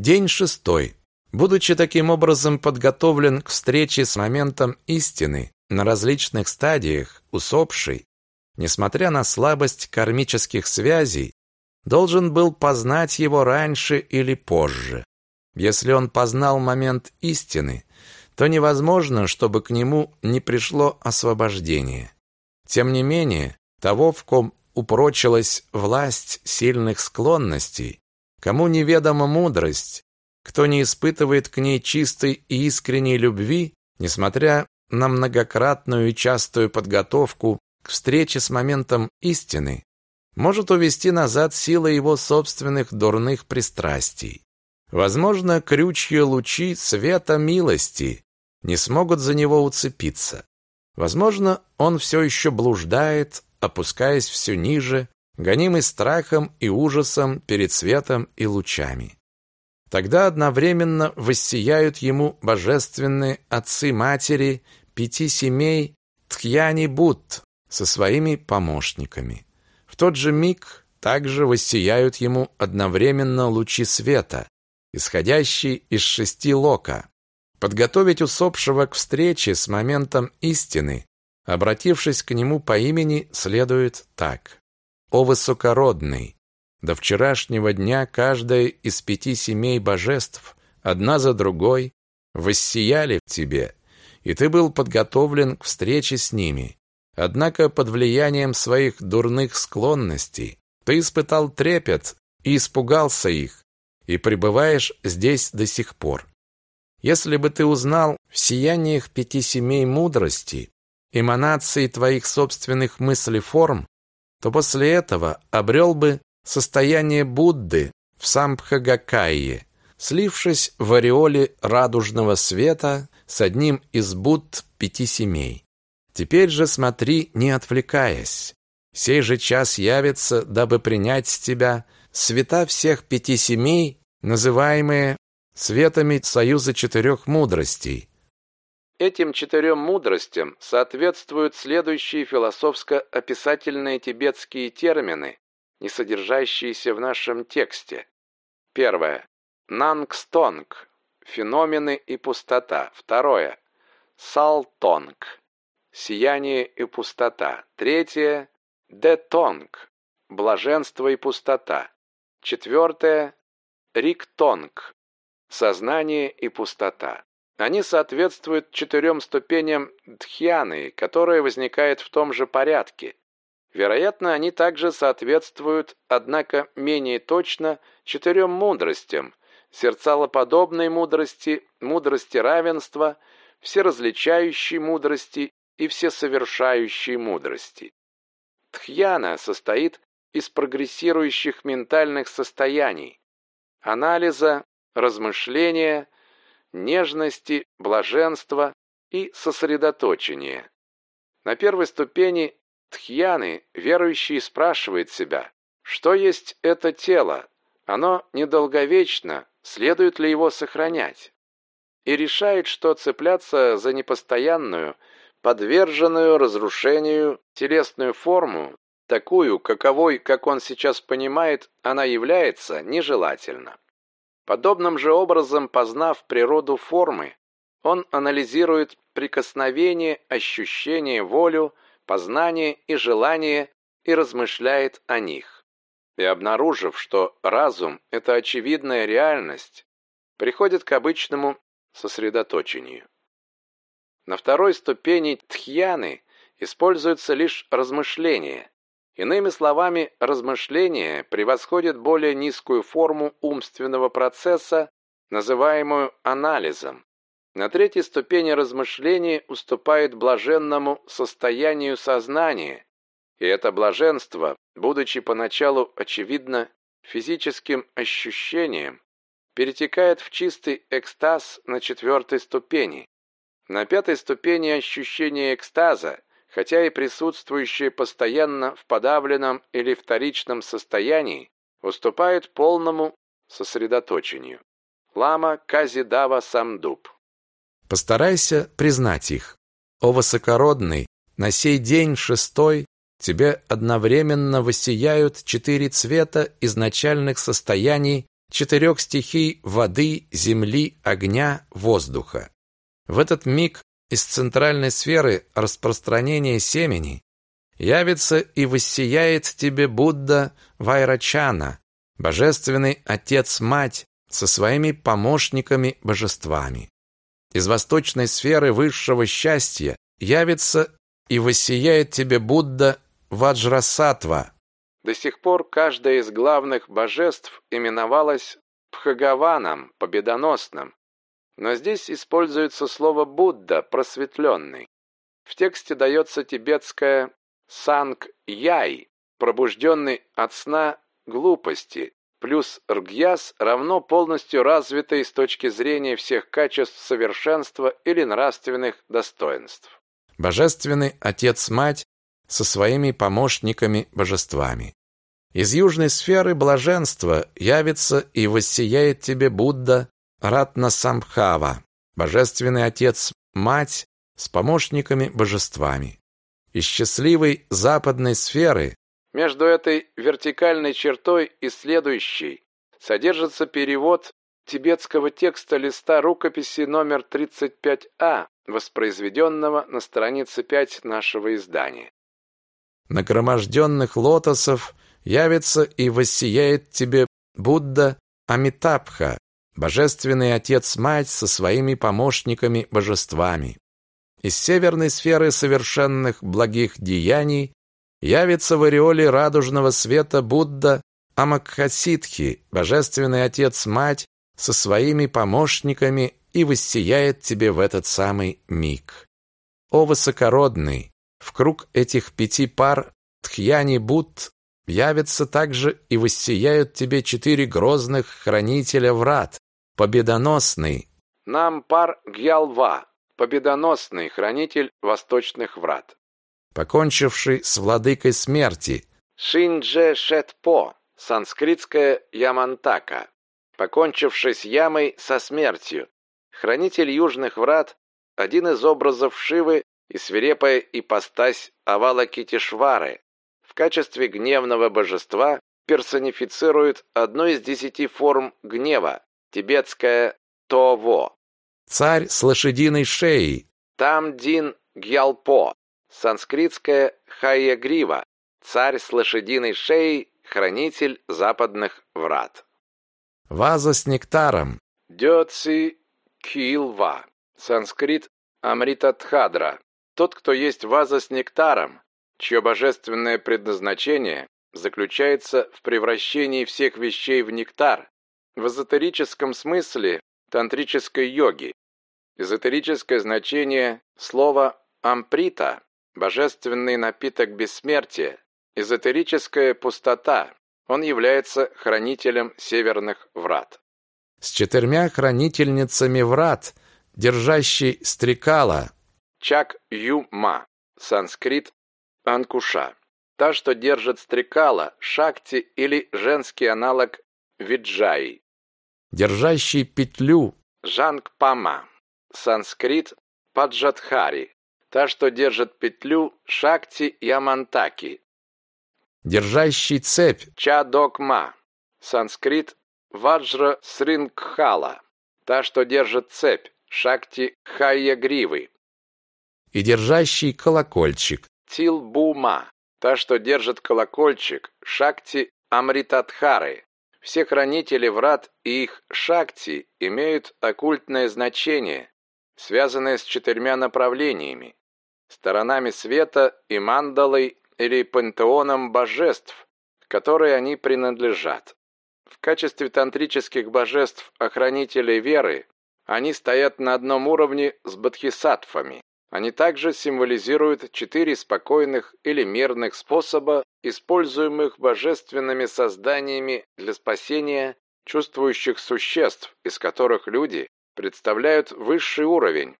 День шестой. Будучи таким образом подготовлен к встрече с моментом истины на различных стадиях, усопший, несмотря на слабость кармических связей, должен был познать его раньше или позже. Если он познал момент истины, то невозможно, чтобы к нему не пришло освобождение. Тем не менее, того, в ком упрочилась власть сильных склонностей, кому неведома мудрость, кто не испытывает к ней чистой и искренней любви, несмотря на многократную и частую подготовку к встрече с моментом истины, может увести назад силы его собственных дурных пристрастий. Возможно, крючья лучи света милости не смогут за него уцепиться. Возможно, он все еще блуждает, опускаясь все ниже, гонимый страхом и ужасом перед светом и лучами. Тогда одновременно воссияют ему божественные отцы-матери пяти семей Тхьяни-Будд со своими помощниками. В тот же миг также воссияют ему одновременно лучи света, исходящие из шести лока. Подготовить усопшего к встрече с моментом истины, обратившись к нему по имени, следует так. «О высокородный! До вчерашнего дня каждая из пяти семей божеств, одна за другой, воссияли в тебе, и ты был подготовлен к встрече с ними. Однако под влиянием своих дурных склонностей ты испытал трепет и испугался их, и пребываешь здесь до сих пор. Если бы ты узнал в сияниях пяти семей мудрости, эманации твоих собственных мыслей форм, то после этого обрел бы состояние Будды в Самбхагакайе, слившись в ореоле радужного света с одним из Будд пяти семей. Теперь же смотри, не отвлекаясь. Сей же час явится, дабы принять с тебя света всех пяти семей, называемые светами союза четырех мудростей. Этим четырем мудростям соответствуют следующие философско-описательные тибетские термины, не содержащиеся в нашем тексте. Первое. Нангстонг. Феномены и пустота. Второе. Салтонг. Сияние и пустота. Третье. Детонг. Блаженство и пустота. Четвертое. Риктонг. Сознание и пустота. Они соответствуют четырем ступеням дхьяны, которые возникают в том же порядке. Вероятно, они также соответствуют, однако менее точно, четырем мудростям, сердцалоподобной мудрости, мудрости равенства, всеразличающей мудрости и всесовершающей мудрости. Тхьяна состоит из прогрессирующих ментальных состояний, анализа, размышления, нежности, блаженства и сосредоточения. На первой ступени Тхьяны верующий спрашивает себя, что есть это тело, оно недолговечно, следует ли его сохранять, и решает, что цепляться за непостоянную, подверженную разрушению телесную форму, такую, каковой, как он сейчас понимает, она является, нежелательно. Подобным же образом, познав природу формы, он анализирует прикосновение, ощущение, волю, познание и желание и размышляет о них. И обнаружив, что разум – это очевидная реальность, приходит к обычному сосредоточению. На второй ступени тхьяны используется лишь размышление. Иными словами, размышление превосходит более низкую форму умственного процесса, называемую анализом, на третьей ступени размышления уступает блаженному состоянию сознания, и это блаженство, будучи поначалу очевидно физическим ощущением, перетекает в чистый экстаз на четвертой ступени. На пятой ступени ощущение экстаза, хотя и присутствующее постоянно в подавленном или вторичном состоянии, уступает полному сосредоточению. Лама Казидава Самдуб Постарайся признать их. О высокородный, на сей день шестой тебе одновременно воссияют четыре цвета изначальных состояний четырех стихий воды, земли, огня, воздуха. В этот миг из центральной сферы распространения семени явится и воссияет тебе Будда Вайрачана, божественный отец-мать со своими помощниками-божествами. Из восточной сферы высшего счастья явится и воссияет тебе Будда Ваджрасатва. До сих пор каждое из главных божеств именовалось Пхагаваном, победоносным, но здесь используется слово Будда, просветленный. В тексте дается тибетское Санг-Яй, пробужденный от сна глупости, плюс Ргьяс равно полностью развитой с точки зрения всех качеств совершенства или нравственных достоинств. Божественный Отец-Мать со своими помощниками-божествами. Из южной сферы блаженства явится и воссияет тебе Будда Ратна-Самбхава, Божественный Отец-Мать с помощниками-божествами из счастливой западной сферы между этой вертикальной чертой и следующей содержится перевод тибетского текста листа рукописи номер 35А, воспроизведенного на странице 5 нашего издания. Нагроможденных лотосов явится и воссияет тебе Будда Амитабха, божественный отец-мать со своими помощниками-божествами. Из северной сферы совершенных благих деяний явится в ореоле радужного света Будда Амакхасидхи, божественный отец-мать со своими помощниками и воссияет тебе в этот самый миг. О высокородный, в круг этих пяти пар Тхьяни Будд явятся также и воссияют тебе четыре грозных хранителя врат, победоносный Нам пар Гьялва, победоносный хранитель восточных врат. Покончивший с владыкой смерти. Шиндже Шетпо, санскритская Ямантака. Покончивший с ямой со смертью. Хранитель южных врат, один из образов Шивы и свирепая ипостась Авалакитишвары. В качестве гневного божества персонифицирует одну из десяти форм гнева, тибетская Тово. Царь с лошадиной шеей. Тамдин Гьялпо. Санскритская Хайягрива. Царь с лошадиной шеей, хранитель западных врат. Ваза с нектаром. Дёци Килва. Санскрит Амритатхадра. Тот, кто есть ваза с нектаром, чье божественное предназначение заключается в превращении всех вещей в нектар. В эзотерическом смысле тантрической йоги Эзотерическое значение слова «амприта» – божественный напиток бессмертия, эзотерическая пустота. Он является хранителем северных врат. С четырьмя хранительницами врат, держащий стрекала. Чак Юма, санскрит Анкуша. Та, что держит стрекала, шакти или женский аналог виджаи. Держащий петлю. Жангпама санскрит Паджатхари, та, что держит петлю Шакти Ямантаки. Держащий цепь Чадокма, санскрит Ваджра Срингхала, та, что держит цепь Шакти Хайягривы. И держащий колокольчик Тилбума, та, что держит колокольчик Шакти Амритадхары. Все хранители врат и их шакти имеют оккультное значение, связанные с четырьмя направлениями, сторонами света и мандалой или пантеоном божеств, которые они принадлежат. В качестве тантрических божеств-охранителей веры они стоят на одном уровне с бодхисаттвами. Они также символизируют четыре спокойных или мирных способа, используемых божественными созданиями для спасения чувствующих существ, из которых люди представляют высший уровень,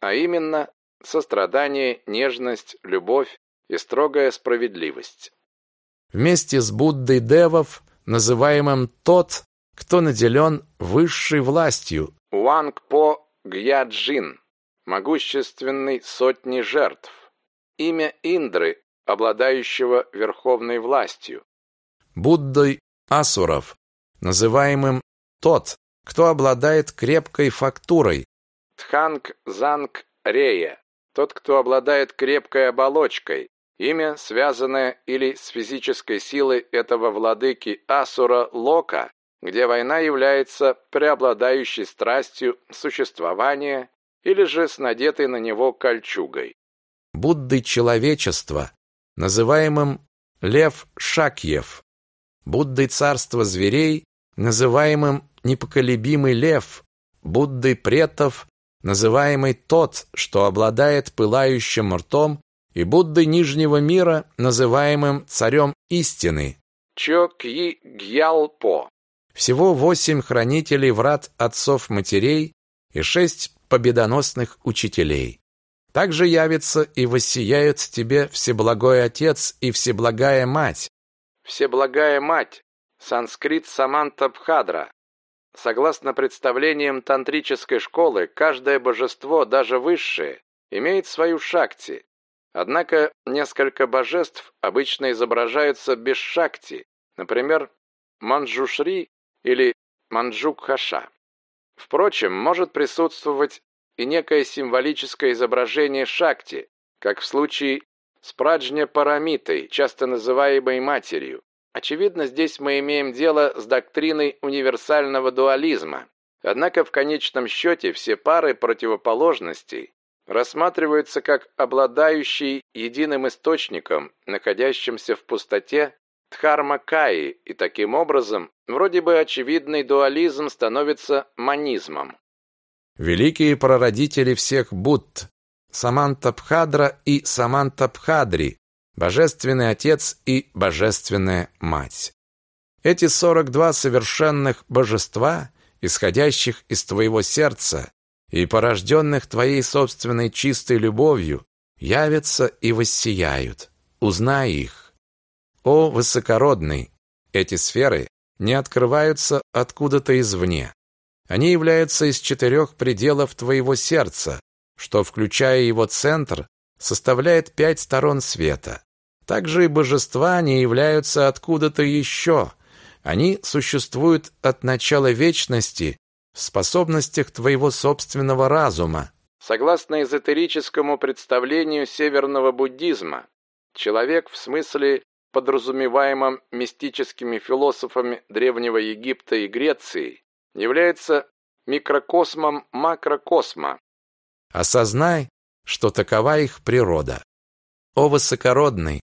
а именно сострадание, нежность, любовь и строгая справедливость. Вместе с Буддой Девов, называемым тот, кто наделен высшей властью, Уангпо Гьяджин, могущественный сотни жертв, имя Индры, обладающего верховной властью, Буддой Асуров, называемым тот, кто обладает крепкой фактурой. Тханг Занг Рея. Тот, кто обладает крепкой оболочкой. Имя, связанное или с физической силой этого владыки Асура Лока, где война является преобладающей страстью существования или же с надетой на него кольчугой. Будды человечества, называемым Лев Шакьев, Буддой царства зверей, называемым непоколебимый лев, Буддой претов, называемый тот, что обладает пылающим ртом, и Буддой Нижнего мира, называемым царем истины. Чо Кьи Гьялпо. Всего восемь хранителей врат отцов-матерей и шесть победоносных учителей. Также явится и воссияют тебе Всеблагой Отец и Всеблагая Мать. Всеблагая Мать. Санскрит Саманта Бхадра. Согласно представлениям тантрической школы, каждое божество, даже высшее, имеет свою шакти. Однако несколько божеств обычно изображаются без шакти, например, Манджушри или Манджукхаша. Впрочем, может присутствовать и некое символическое изображение Шакти, как в случае с Праджня-парамитой, часто называемой матерью. Очевидно, здесь мы имеем дело с доктриной универсального дуализма. Однако в конечном счете все пары противоположностей рассматриваются как обладающие единым источником, находящимся в пустоте Дхарма-каи, и таким образом вроде бы очевидный дуализм становится манизмом. Великие прародители всех Будд, Самантабхадра и Самантабхадри, Божественный Отец и Божественная Мать. Эти 42 совершенных божества, исходящих из твоего сердца и порожденных твоей собственной чистой любовью, явятся и воссияют. Узнай их. О, высокородный! Эти сферы не открываются откуда-то извне. Они являются из четырех пределов твоего сердца, что, включая его центр, составляет пять сторон света. Также и божества не являются откуда-то еще. Они существуют от начала вечности в способностях твоего собственного разума. Согласно эзотерическому представлению северного буддизма, человек в смысле подразумеваемом мистическими философами Древнего Египта и Греции, является микрокосмом макрокосма. Осознай, что такова их природа. О высокородный,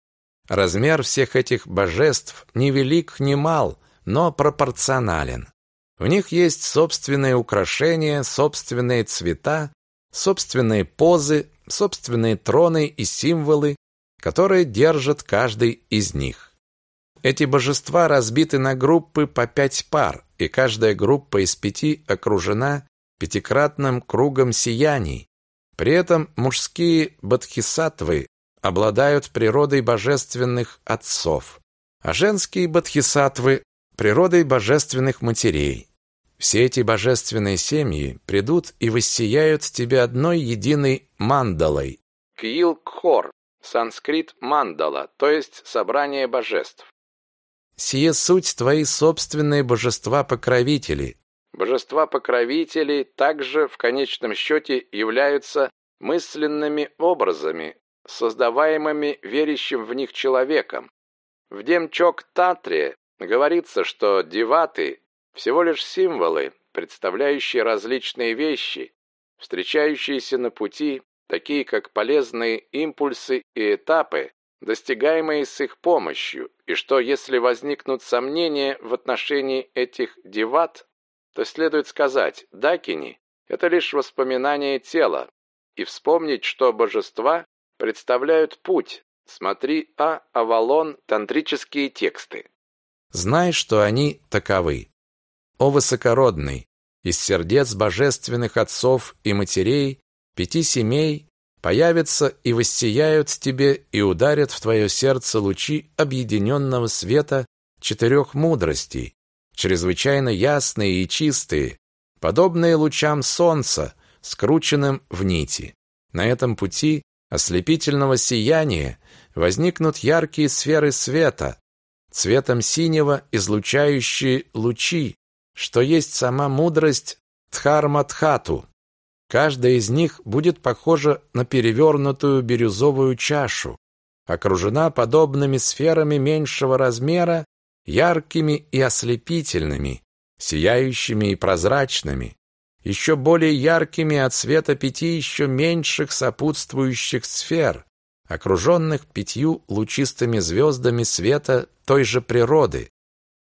размер всех этих божеств ни велик, ни мал, но пропорционален. В них есть собственные украшения, собственные цвета, собственные позы, собственные троны и символы, которые держат каждый из них. Эти божества разбиты на группы по пять пар, и каждая группа из пяти окружена пятикратным кругом сияний. При этом мужские бодхисаттвы обладают природой божественных отцов, а женские бодхисаттвы – природой божественных матерей. Все эти божественные семьи придут и воссияют тебе одной единой мандалой. Кьил-кхор, санскрит мандала, то есть собрание божеств. Сие суть твои собственные божества-покровители. Божества-покровители также в конечном счете являются мысленными образами, создаваемыми верящим в них человеком. В Демчок-Татре говорится, что деваты всего лишь символы, представляющие различные вещи, встречающиеся на пути, такие как полезные импульсы и этапы, достигаемые с их помощью, и что если возникнут сомнения в отношении этих деват, то следует сказать, дакини – это лишь воспоминание тела, и вспомнить, что божества представляют путь. Смотри А. Авалон «Тантрические тексты». Знай, что они таковы. О высокородный, из сердец божественных отцов и матерей, пяти семей, появятся и воссияют тебе и ударят в твое сердце лучи объединенного света четырех мудростей, чрезвычайно ясные и чистые, подобные лучам солнца, скрученным в нити. На этом пути ослепительного сияния возникнут яркие сферы света, цветом синего излучающие лучи, что есть сама мудрость Дхарматхату. Каждая из них будет похожа на перевернутую бирюзовую чашу, окружена подобными сферами меньшего размера, яркими и ослепительными, сияющими и прозрачными, еще более яркими от света пяти еще меньших сопутствующих сфер, окруженных пятью лучистыми звездами света той же природы,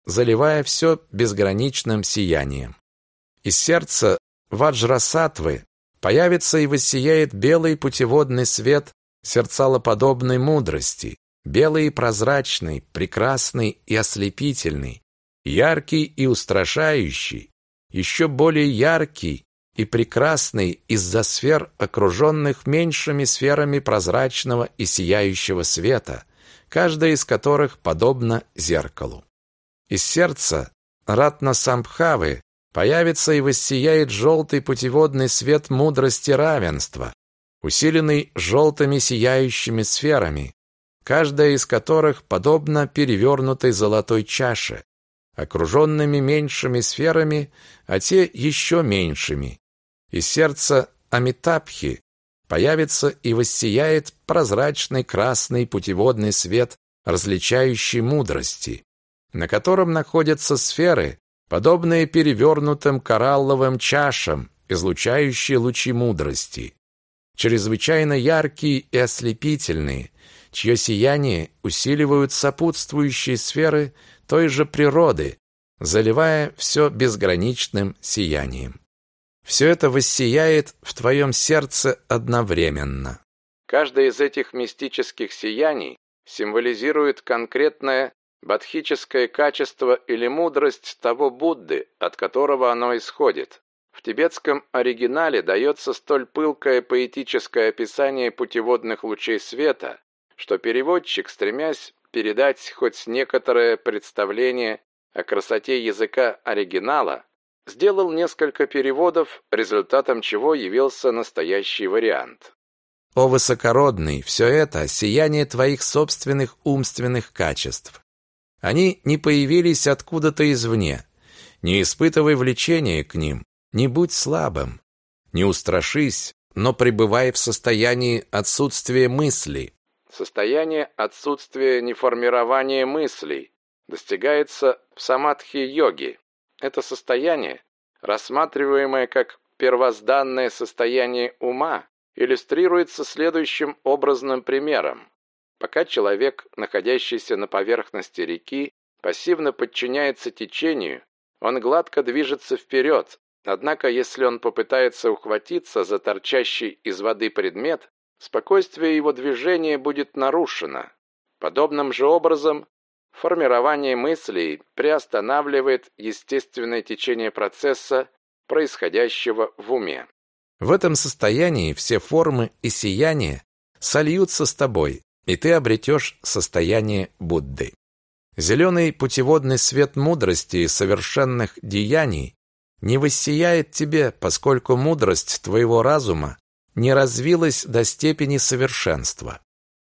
заливая все безграничным сиянием. Из сердца Ваджрасатвы появится и воссияет белый путеводный свет сердцалоподобной мудрости, белый и прозрачный, прекрасный и ослепительный, яркий и устрашающий, еще более яркий и прекрасный из-за сфер, окруженных меньшими сферами прозрачного и сияющего света, каждая из которых подобна зеркалу. Из сердца Ратна Самбхавы появится и воссияет желтый путеводный свет мудрости равенства, усиленный желтыми сияющими сферами, каждая из которых подобна перевернутой золотой чаше, окруженными меньшими сферами, а те еще меньшими. Из сердца Амитабхи появится и воссияет прозрачный красный путеводный свет различающей мудрости, на котором находятся сферы, подобные перевернутым коралловым чашам, излучающие лучи мудрости, чрезвычайно яркие и ослепительные, чье сияние усиливают сопутствующие сферы той же природы, заливая все безграничным сиянием. Все это воссияет в твоем сердце одновременно. Каждое из этих мистических сияний символизирует конкретное бодхическое качество или мудрость того Будды, от которого оно исходит. В тибетском оригинале дается столь пылкое поэтическое описание путеводных лучей света, что переводчик, стремясь передать хоть некоторое представление о красоте языка оригинала, сделал несколько переводов, результатом чего явился настоящий вариант. О высокородный, все это сияние твоих собственных умственных качеств. Они не появились откуда-то извне. Не испытывай влечения к ним, не будь слабым. Не устрашись, но пребывай в состоянии отсутствия мысли, Состояние отсутствия неформирования мыслей достигается в самадхи-йоге. Это состояние, рассматриваемое как первозданное состояние ума, иллюстрируется следующим образным примером. Пока человек, находящийся на поверхности реки, пассивно подчиняется течению, он гладко движется вперед, однако если он попытается ухватиться за торчащий из воды предмет, спокойствие его движения будет нарушено. Подобным же образом формирование мыслей приостанавливает естественное течение процесса, происходящего в уме. В этом состоянии все формы и сияния сольются с тобой, и ты обретешь состояние Будды. Зеленый путеводный свет мудрости и совершенных деяний не воссияет тебе, поскольку мудрость твоего разума не развилась до степени совершенства.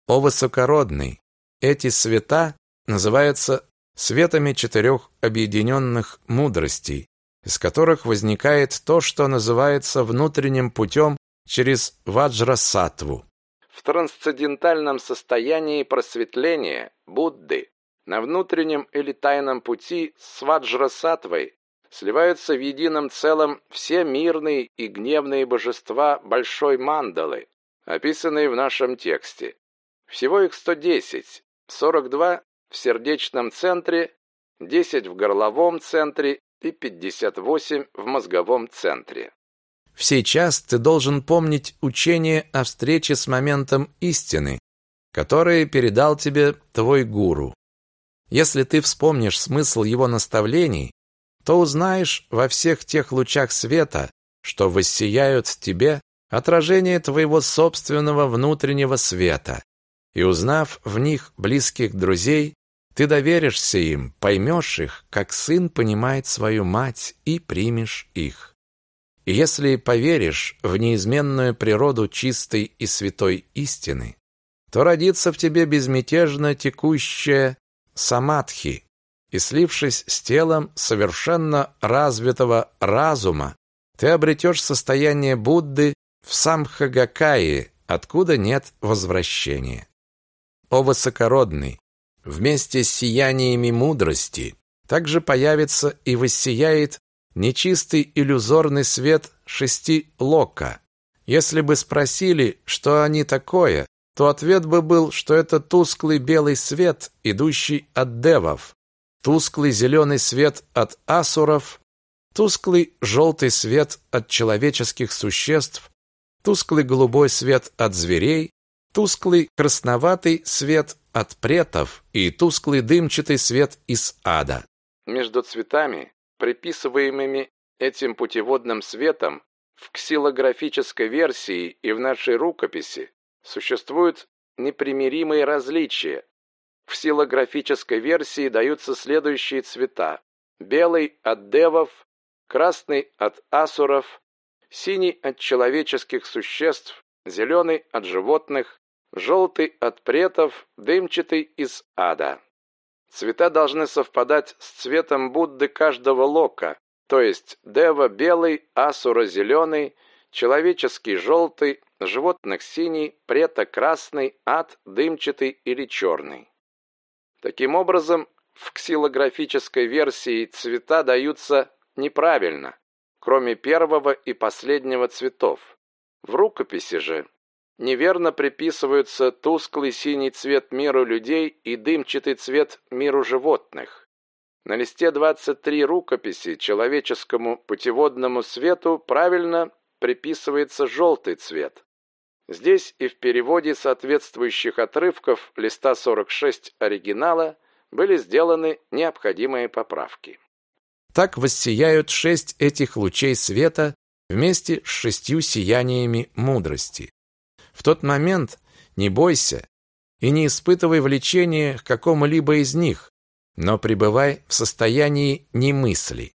О высокородный, эти света называются светами четырех объединенных мудростей, из которых возникает то, что называется внутренним путем через ваджрасатву. В трансцендентальном состоянии просветления Будды на внутреннем или тайном пути с ваджрасатвой сливаются в едином целом все мирные и гневные божества большой мандалы, описанные в нашем тексте. Всего их 110, 42 в сердечном центре, 10 в горловом центре и 58 в мозговом центре. Сейчас ты должен помнить учение о встрече с моментом истины, которое передал тебе твой гуру. Если ты вспомнишь смысл его наставлений, то узнаешь во всех тех лучах света, что воссияют в тебе, отражение твоего собственного внутреннего света. И узнав в них близких друзей, ты доверишься им, поймешь их, как сын понимает свою мать, и примешь их. Если поверишь в неизменную природу чистой и святой истины, то родится в тебе безмятежно текущая самадхи, и слившись с телом совершенно развитого разума, ты обретешь состояние Будды в Самхагакае, откуда нет возвращения. О высокородный, вместе с сияниями мудрости также появится и воссияет нечистый иллюзорный свет шести лока. Если бы спросили, что они такое, то ответ бы был, что это тусклый белый свет, идущий от девов, тусклый зеленый свет от асуров, тусклый желтый свет от человеческих существ, тусклый голубой свет от зверей, тусклый красноватый свет от претов и тусклый дымчатый свет из ада. Между цветами, приписываемыми этим путеводным светом, в ксилографической версии и в нашей рукописи существуют непримиримые различия, в силографической версии даются следующие цвета. Белый от девов, красный от асуров, синий от человеческих существ, зеленый от животных, желтый от претов, дымчатый из ада. Цвета должны совпадать с цветом Будды каждого лока, то есть дева белый, асура зеленый, человеческий желтый, животных синий, прета красный, ад дымчатый или черный. Таким образом, в ксилографической версии цвета даются неправильно, кроме первого и последнего цветов. В рукописи же неверно приписываются тусклый синий цвет миру людей и дымчатый цвет миру животных. На листе 23 рукописи человеческому путеводному свету правильно приписывается желтый цвет, Здесь и в переводе соответствующих отрывков листа 46 оригинала были сделаны необходимые поправки. Так воссияют шесть этих лучей света вместе с шестью сияниями мудрости. В тот момент не бойся и не испытывай влечения к какому-либо из них, но пребывай в состоянии немысли.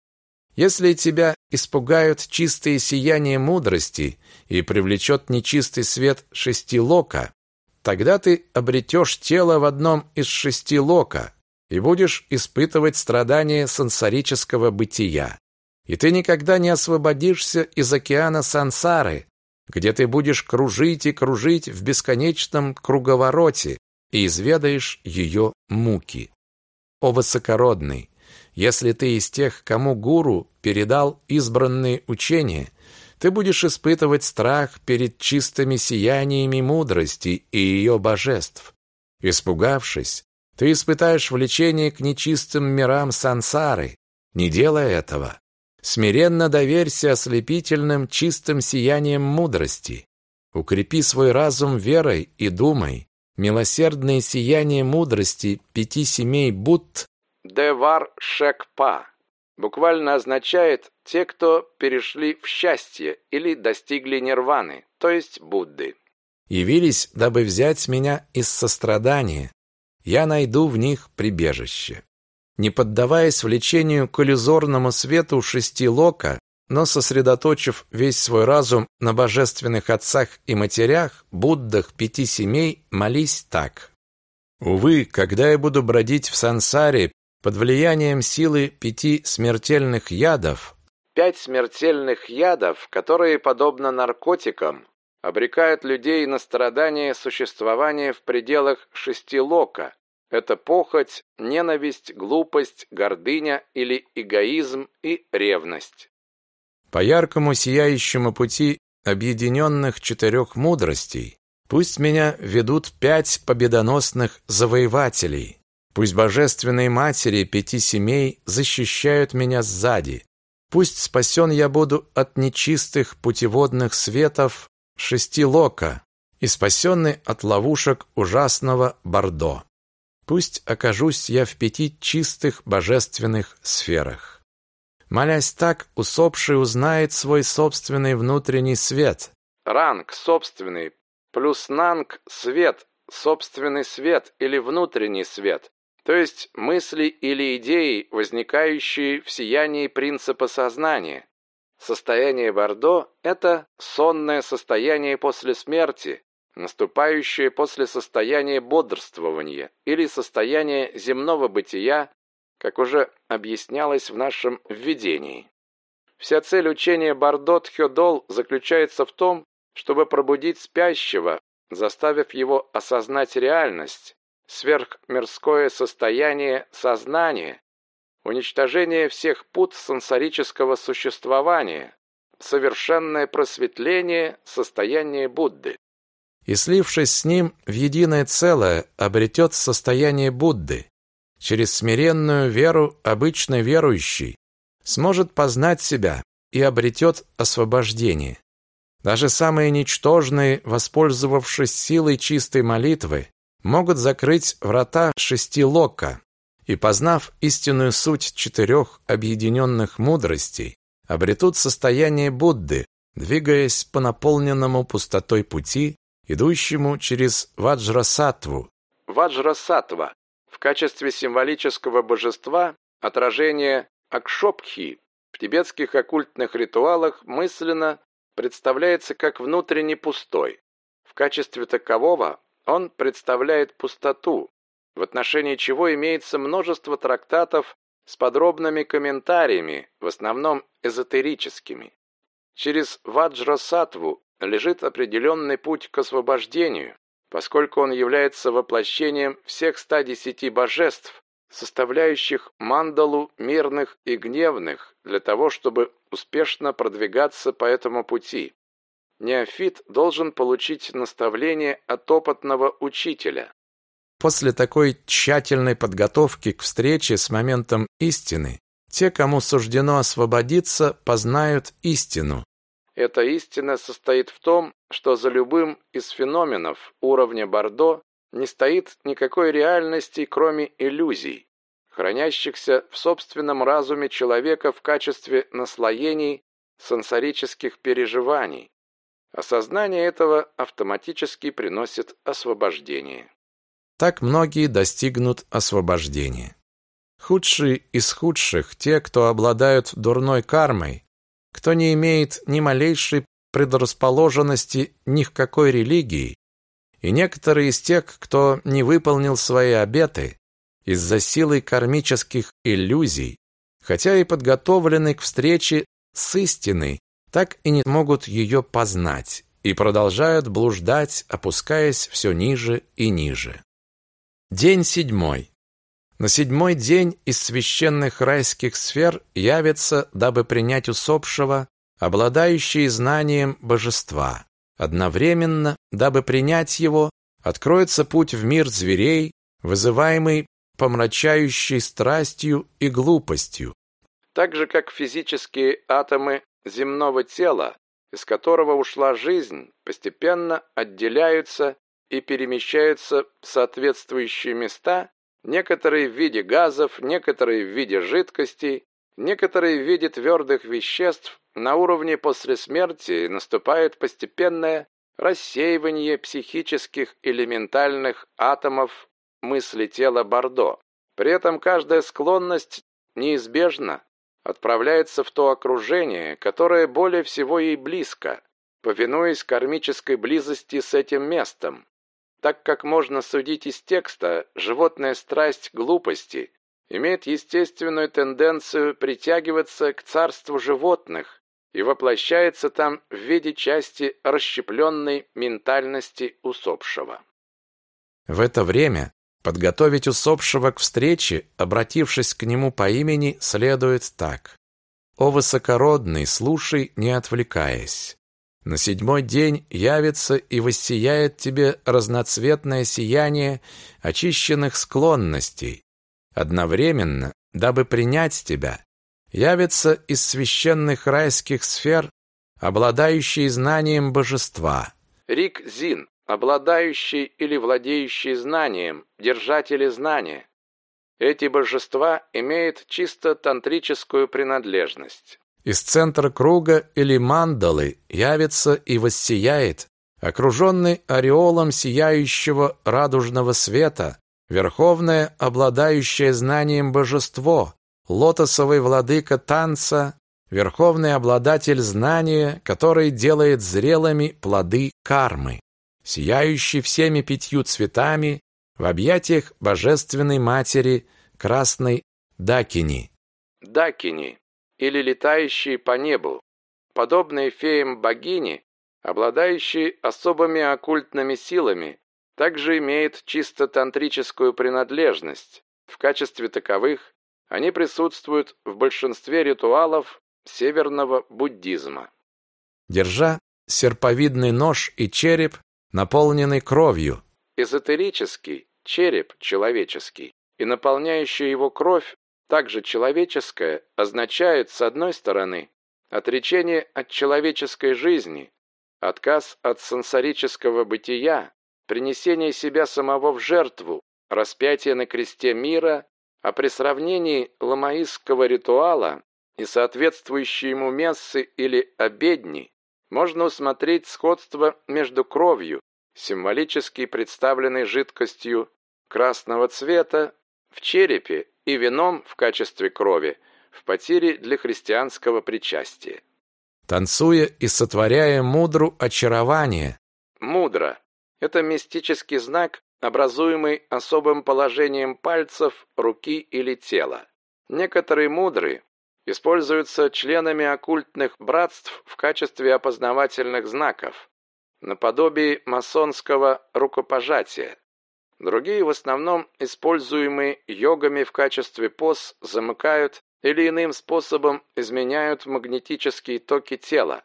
Если тебя испугают чистые сияния мудрости и привлечет нечистый свет шести лока, тогда ты обретешь тело в одном из шести лока и будешь испытывать страдания сансарического бытия. И ты никогда не освободишься из океана сансары, где ты будешь кружить и кружить в бесконечном круговороте и изведаешь ее муки. О высокородный, если ты из тех, кому гуру передал избранные учения, ты будешь испытывать страх перед чистыми сияниями мудрости и ее божеств. Испугавшись, ты испытаешь влечение к нечистым мирам сансары. Не делай этого. Смиренно доверься ослепительным чистым сияниям мудрости. Укрепи свой разум верой и думай. Милосердное сияние мудрости пяти семей Будд Девар Шекпа буквально означает «те, кто перешли в счастье или достигли нирваны», то есть Будды. «Явились, дабы взять меня из сострадания. Я найду в них прибежище». Не поддаваясь влечению к иллюзорному свету шести лока, но сосредоточив весь свой разум на божественных отцах и матерях, Буддах пяти семей, молись так. Увы, когда я буду бродить в сансаре под влиянием силы пяти смертельных ядов. Пять смертельных ядов, которые, подобно наркотикам, обрекают людей на страдания существования в пределах шести лока. Это похоть, ненависть, глупость, гордыня или эгоизм и ревность. По яркому сияющему пути объединенных четырех мудростей пусть меня ведут пять победоносных завоевателей – Пусть божественные матери пяти семей защищают меня сзади. Пусть спасен я буду от нечистых путеводных светов шести лока и спасенный от ловушек ужасного Бордо. Пусть окажусь я в пяти чистых божественных сферах. Молясь так, усопший узнает свой собственный внутренний свет. Ранг собственный плюс нанг свет, собственный свет или внутренний свет то есть мысли или идеи, возникающие в сиянии принципа сознания. Состояние Бордо – это сонное состояние после смерти, наступающее после состояния бодрствования или состояния земного бытия, как уже объяснялось в нашем введении. Вся цель учения Бардот-Хёдол заключается в том, чтобы пробудить спящего, заставив его осознать реальность, сверхмирское состояние сознания, уничтожение всех пут сенсорического существования, совершенное просветление состояния Будды. И слившись с ним в единое целое, обретет состояние Будды. Через смиренную веру обычный верующий сможет познать себя и обретет освобождение. Даже самые ничтожные, воспользовавшись силой чистой молитвы, могут закрыть врата шести лока и, познав истинную суть четырех объединенных мудростей, обретут состояние Будды, двигаясь по наполненному пустотой пути, идущему через Ваджрасатву. Ваджрасатва в качестве символического божества отражение Акшопхи в тибетских оккультных ритуалах мысленно представляется как внутренне пустой. В качестве такового он представляет пустоту, в отношении чего имеется множество трактатов с подробными комментариями, в основном эзотерическими. Через Ваджрасатву лежит определенный путь к освобождению, поскольку он является воплощением всех 110 божеств, составляющих мандалу мирных и гневных, для того, чтобы успешно продвигаться по этому пути. Неофит должен получить наставление от опытного учителя. После такой тщательной подготовки к встрече с моментом истины, те, кому суждено освободиться, познают истину. Эта истина состоит в том, что за любым из феноменов уровня Бордо не стоит никакой реальности, кроме иллюзий, хранящихся в собственном разуме человека в качестве наслоений сенсорических переживаний, Осознание этого автоматически приносит освобождение. Так многие достигнут освобождения. Худшие из худших – те, кто обладают дурной кармой, кто не имеет ни малейшей предрасположенности ни к какой религии, и некоторые из тех, кто не выполнил свои обеты из-за силы кармических иллюзий, хотя и подготовлены к встрече с истиной, так и не могут ее познать и продолжают блуждать, опускаясь все ниже и ниже. День седьмой. На седьмой день из священных райских сфер явится, дабы принять усопшего, обладающий знанием божества. Одновременно, дабы принять его, откроется путь в мир зверей, вызываемый помрачающей страстью и глупостью. Так же, как физические атомы земного тела, из которого ушла жизнь, постепенно отделяются и перемещаются в соответствующие места, некоторые в виде газов, некоторые в виде жидкостей, некоторые в виде твердых веществ, на уровне после смерти наступает постепенное рассеивание психических элементальных атомов мысли тела Бордо. При этом каждая склонность неизбежно отправляется в то окружение, которое более всего ей близко, повинуясь кармической близости с этим местом. Так как можно судить из текста, животная страсть глупости имеет естественную тенденцию притягиваться к царству животных и воплощается там в виде части расщепленной ментальности усопшего. В это время Подготовить усопшего к встрече, обратившись к нему по имени, следует так. «О высокородный, слушай, не отвлекаясь. На седьмой день явится и воссияет тебе разноцветное сияние очищенных склонностей. Одновременно, дабы принять тебя, явится из священных райских сфер, обладающий знанием божества». Рик Зин обладающий или владеющий знанием, держатели знания. Эти божества имеют чисто тантрическую принадлежность. Из центра круга или мандалы явится и воссияет, окруженный ореолом сияющего радужного света, верховное, обладающее знанием божество, лотосовый владыка танца, верховный обладатель знания, который делает зрелыми плоды кармы сияющий всеми пятью цветами в объятиях Божественной Матери Красной дакини. Дакини или летающие по небу, подобные феям богини, обладающие особыми оккультными силами, также имеют чисто тантрическую принадлежность. В качестве таковых они присутствуют в большинстве ритуалов северного буддизма. Держа серповидный нож и череп, наполненный кровью. Эзотерический череп человеческий и наполняющая его кровь, также человеческая, означает, с одной стороны, отречение от человеческой жизни, отказ от сенсорического бытия, принесение себя самого в жертву, распятие на кресте мира а при сравнении ламаистского ритуала и соответствующей ему мессы или обедни можно усмотреть сходство между кровью, символически представленной жидкостью красного цвета, в черепе и вином в качестве крови в потере для христианского причастия. Танцуя и сотворяя мудру очарование. Мудро – это мистический знак, образуемый особым положением пальцев, руки или тела. Некоторые мудры используются членами оккультных братств в качестве опознавательных знаков, наподобие масонского рукопожатия. Другие, в основном используемые йогами в качестве поз, замыкают или иным способом изменяют магнетические токи тела.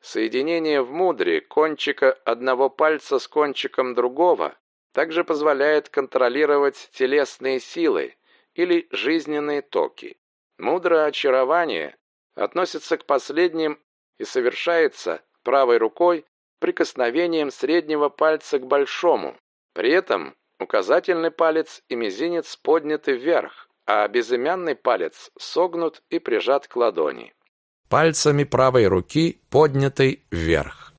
Соединение в мудре кончика одного пальца с кончиком другого также позволяет контролировать телесные силы или жизненные токи. Мудрое очарование относится к последним и совершается правой рукой прикосновением среднего пальца к большому. При этом указательный палец и мизинец подняты вверх, а безымянный палец согнут и прижат к ладони. Пальцами правой руки поднятой вверх.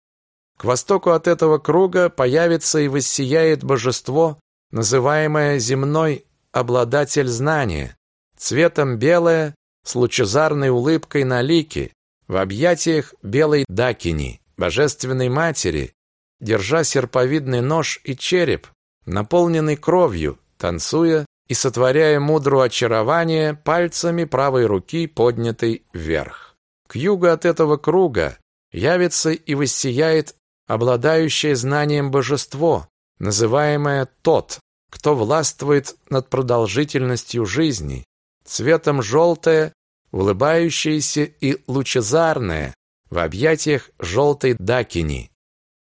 К востоку от этого круга появится и воссияет божество, называемое земной обладатель знания, цветом белое, с лучезарной улыбкой на лике, в объятиях белой дакини, божественной матери, держа серповидный нож и череп, наполненный кровью, танцуя и сотворяя мудру очарование пальцами правой руки, поднятой вверх. К югу от этого круга явится и воссияет обладающее знанием божество, называемое тот, кто властвует над продолжительностью жизни, цветом желтое, улыбающееся и лучезарное, в объятиях желтой дакини,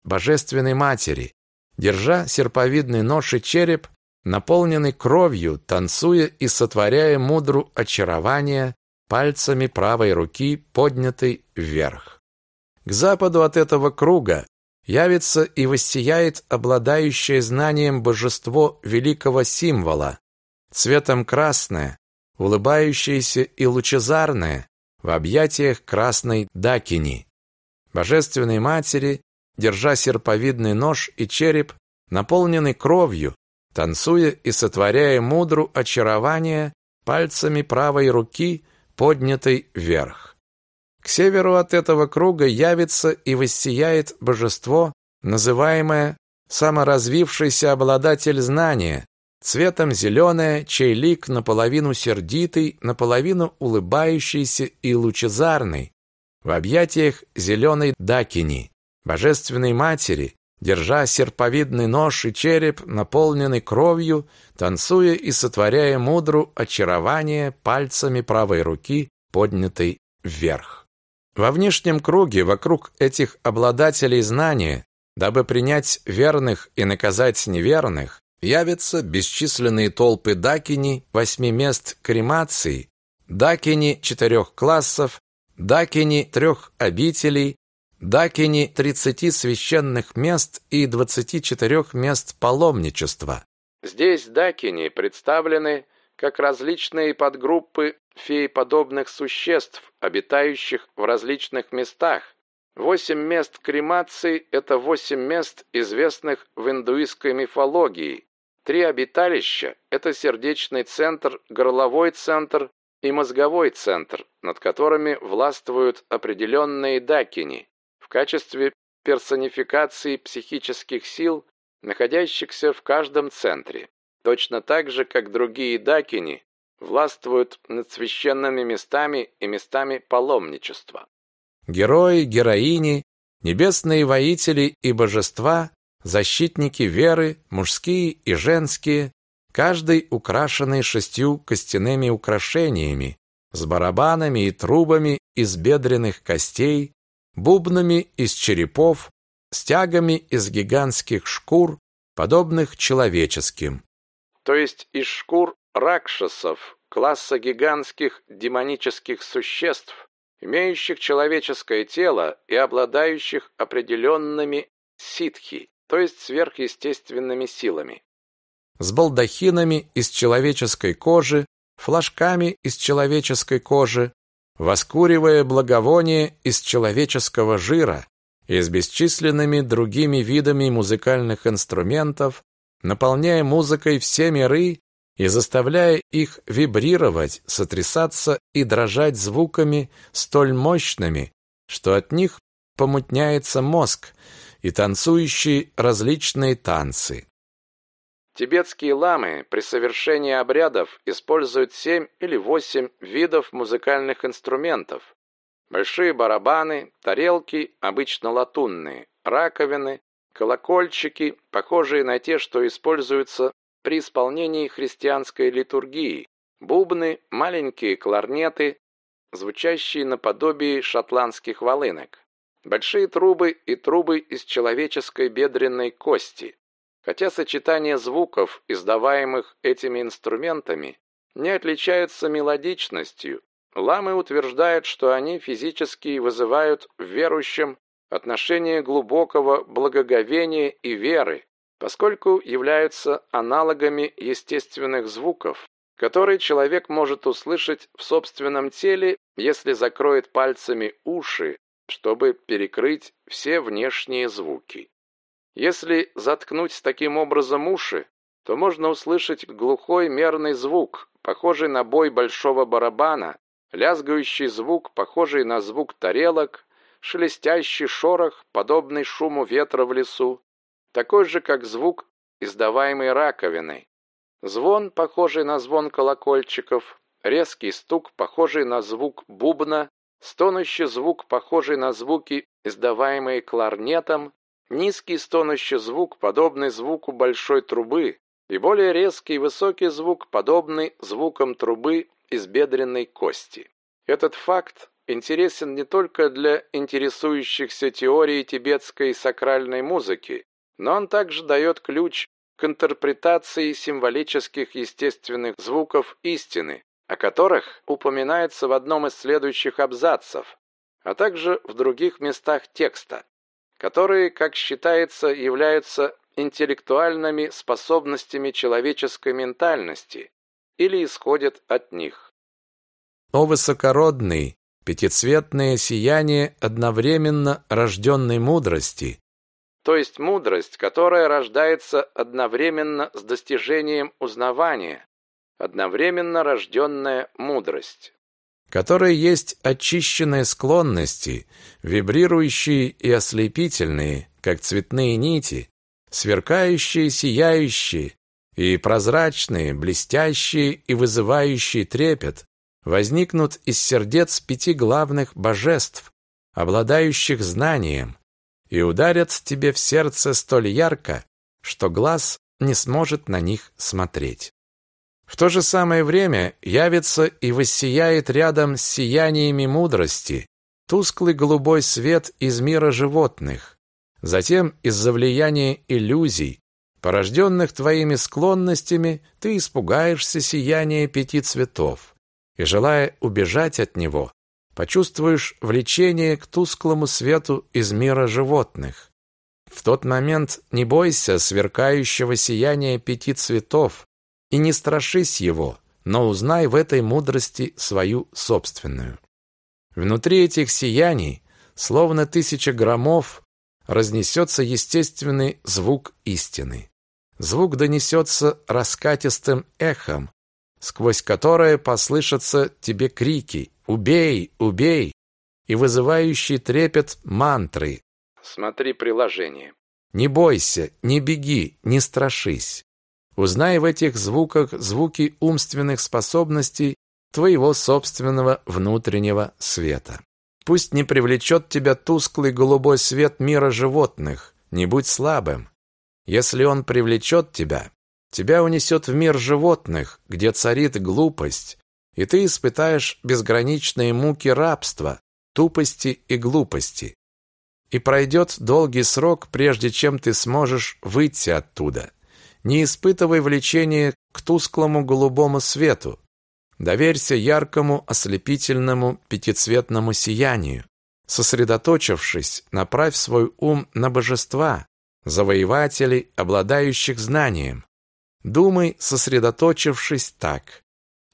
божественной матери, держа серповидный нож и череп, наполненный кровью, танцуя и сотворяя мудру очарования пальцами правой руки, поднятой вверх. К западу от этого круга явится и воссияет обладающее знанием божество великого символа, цветом красное, улыбающееся и лучезарное, в объятиях красной дакини, божественной матери, держа серповидный нож и череп, наполненный кровью, танцуя и сотворяя мудру очарование пальцами правой руки, поднятой вверх. К северу от этого круга явится и воссияет божество, называемое саморазвившийся обладатель знания, цветом зеленое, чей лик наполовину сердитый, наполовину улыбающийся и лучезарный, в объятиях зеленой дакини, божественной матери, держа серповидный нож и череп, наполненный кровью, танцуя и сотворяя мудру очарование пальцами правой руки, поднятой вверх. Во внешнем круге вокруг этих обладателей знания, дабы принять верных и наказать неверных, явятся бесчисленные толпы дакини восьми мест кремации, дакини четырех классов, дакини трех обителей, дакини тридцати священных мест и двадцати четырех мест паломничества. Здесь дакини представлены как различные подгруппы фееподобных существ, обитающих в различных местах. Восемь мест кремации – это восемь мест, известных в индуистской мифологии. Три обиталища – это сердечный центр, горловой центр и мозговой центр, над которыми властвуют определенные дакини в качестве персонификации психических сил, находящихся в каждом центре. Точно так же, как другие дакини, властвуют над священными местами и местами паломничества. Герои, героини, небесные воители и божества, защитники веры, мужские и женские, каждый украшенный шестью костяными украшениями, с барабанами и трубами из бедренных костей, бубнами из черепов, стягами из гигантских шкур, подобных человеческим. То есть из шкур ракшасов, класса гигантских демонических существ, имеющих человеческое тело и обладающих определенными ситхи, то есть сверхъестественными силами. С балдахинами из человеческой кожи, флажками из человеческой кожи, воскуривая благовоние из человеческого жира и с бесчисленными другими видами музыкальных инструментов, наполняя музыкой все миры и заставляя их вибрировать, сотрясаться и дрожать звуками столь мощными, что от них помутняется мозг и танцующие различные танцы. Тибетские ламы при совершении обрядов используют семь или восемь видов музыкальных инструментов. Большие барабаны, тарелки, обычно латунные, раковины, колокольчики, похожие на те, что используются при исполнении христианской литургии, бубны, маленькие кларнеты, звучащие наподобие шотландских волынок, большие трубы и трубы из человеческой бедренной кости, Хотя сочетание звуков, издаваемых этими инструментами, не отличается мелодичностью, ламы утверждают, что они физически вызывают в верующем отношение глубокого благоговения и веры, поскольку являются аналогами естественных звуков, которые человек может услышать в собственном теле, если закроет пальцами уши, чтобы перекрыть все внешние звуки. Если заткнуть таким образом уши, то можно услышать глухой мерный звук, похожий на бой большого барабана, лязгающий звук, похожий на звук тарелок, шелестящий шорох, подобный шуму ветра в лесу, такой же, как звук, издаваемый раковиной. Звон, похожий на звон колокольчиков, резкий стук, похожий на звук бубна, стонущий звук, похожий на звуки, издаваемые кларнетом, Низкий стонущий звук, подобный звуку большой трубы, и более резкий высокий звук, подобный звукам трубы из бедренной кости. Этот факт интересен не только для интересующихся теорией тибетской сакральной музыки, но он также дает ключ к интерпретации символических естественных звуков истины, о которых упоминается в одном из следующих абзацев, а также в других местах текста которые, как считается, являются интеллектуальными способностями человеческой ментальности или исходят от них. О высокородный, пятицветное сияние одновременно рожденной мудрости, то есть мудрость, которая рождается одновременно с достижением узнавания, одновременно рожденная мудрость которые есть очищенные склонности, вибрирующие и ослепительные, как цветные нити, сверкающие, сияющие и прозрачные, блестящие и вызывающие трепет, возникнут из сердец пяти главных божеств, обладающих знанием, и ударят тебе в сердце столь ярко, что глаз не сможет на них смотреть. В то же самое время явится и воссияет рядом с сияниями мудрости тусклый голубой свет из мира животных. Затем из-за влияния иллюзий, порожденных твоими склонностями, ты испугаешься сияния пяти цветов и, желая убежать от него, почувствуешь влечение к тусклому свету из мира животных. В тот момент не бойся сверкающего сияния пяти цветов, и не страшись его, но узнай в этой мудрости свою собственную. Внутри этих сияний, словно тысяча громов, разнесется естественный звук истины. Звук донесется раскатистым эхом, сквозь которое послышатся тебе крики «Убей! Убей!» и вызывающий трепет мантры. Смотри приложение. Не бойся, не беги, не страшись. Узнай в этих звуках звуки умственных способностей твоего собственного внутреннего света. Пусть не привлечет тебя тусклый голубой свет мира животных, не будь слабым. Если он привлечет тебя, тебя унесет в мир животных, где царит глупость, и ты испытаешь безграничные муки рабства, тупости и глупости. И пройдет долгий срок, прежде чем ты сможешь выйти оттуда. Не испытывай влечения к тусклому голубому свету. Доверься яркому ослепительному пятицветному сиянию. Сосредоточившись, направь свой ум на божества, завоевателей, обладающих знанием. Думай, сосредоточившись так.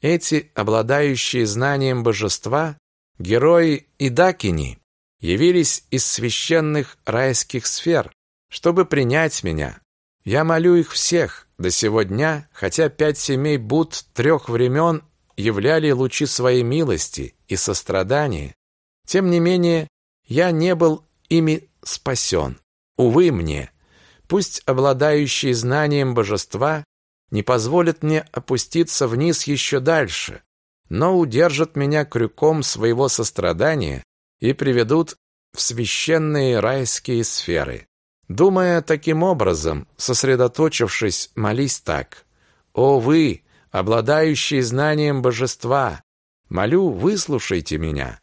Эти, обладающие знанием божества, герои и дакини, явились из священных райских сфер, чтобы принять меня, я молю их всех до сего дня, хотя пять семей Буд трех времен являли лучи своей милости и сострадания, тем не менее я не был ими спасен. Увы мне, пусть обладающие знанием божества не позволят мне опуститься вниз еще дальше, но удержат меня крюком своего сострадания и приведут в священные райские сферы. Думая таким образом, сосредоточившись, молись так. «О вы, обладающие знанием божества! Молю, выслушайте меня.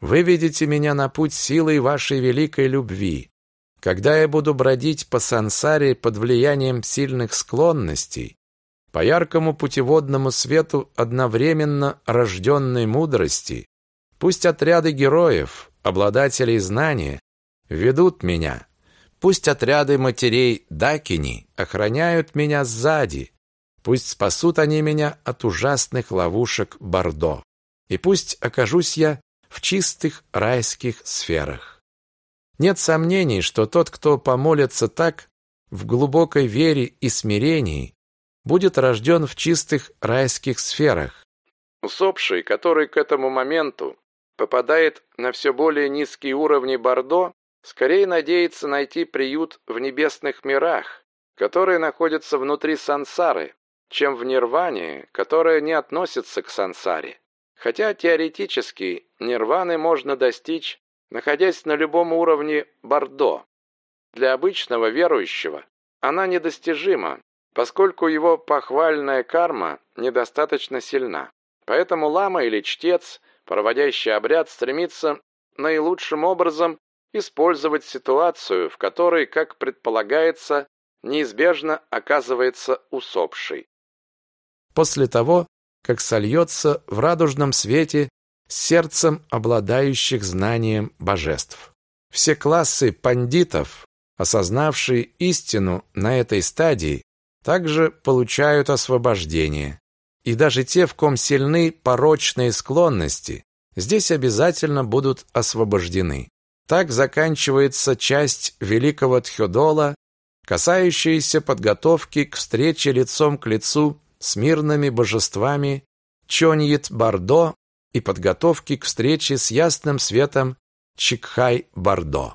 Выведите меня на путь силой вашей великой любви. Когда я буду бродить по сансаре под влиянием сильных склонностей, по яркому путеводному свету одновременно рожденной мудрости, пусть отряды героев, обладателей знания, ведут меня, Пусть отряды матерей Дакини охраняют меня сзади. Пусть спасут они меня от ужасных ловушек Бордо. И пусть окажусь я в чистых райских сферах. Нет сомнений, что тот, кто помолится так, в глубокой вере и смирении, будет рожден в чистых райских сферах. Усопший, который к этому моменту попадает на все более низкие уровни Бордо, скорее надеется найти приют в небесных мирах, которые находятся внутри сансары, чем в нирване, которая не относится к сансаре. Хотя теоретически нирваны можно достичь, находясь на любом уровне Бордо. Для обычного верующего она недостижима, поскольку его похвальная карма недостаточно сильна. Поэтому лама или чтец, проводящий обряд, стремится наилучшим образом использовать ситуацию, в которой, как предполагается, неизбежно оказывается усопший. После того, как сольется в радужном свете с сердцем обладающих знанием божеств. Все классы пандитов, осознавшие истину на этой стадии, также получают освобождение. И даже те, в ком сильны порочные склонности, здесь обязательно будут освобождены. Так заканчивается часть Великого Тхёдола, касающаяся подготовки к встрече лицом к лицу с мирными божествами Чоньит-Бардо и подготовки к встрече с ясным светом Чикхай-Бардо.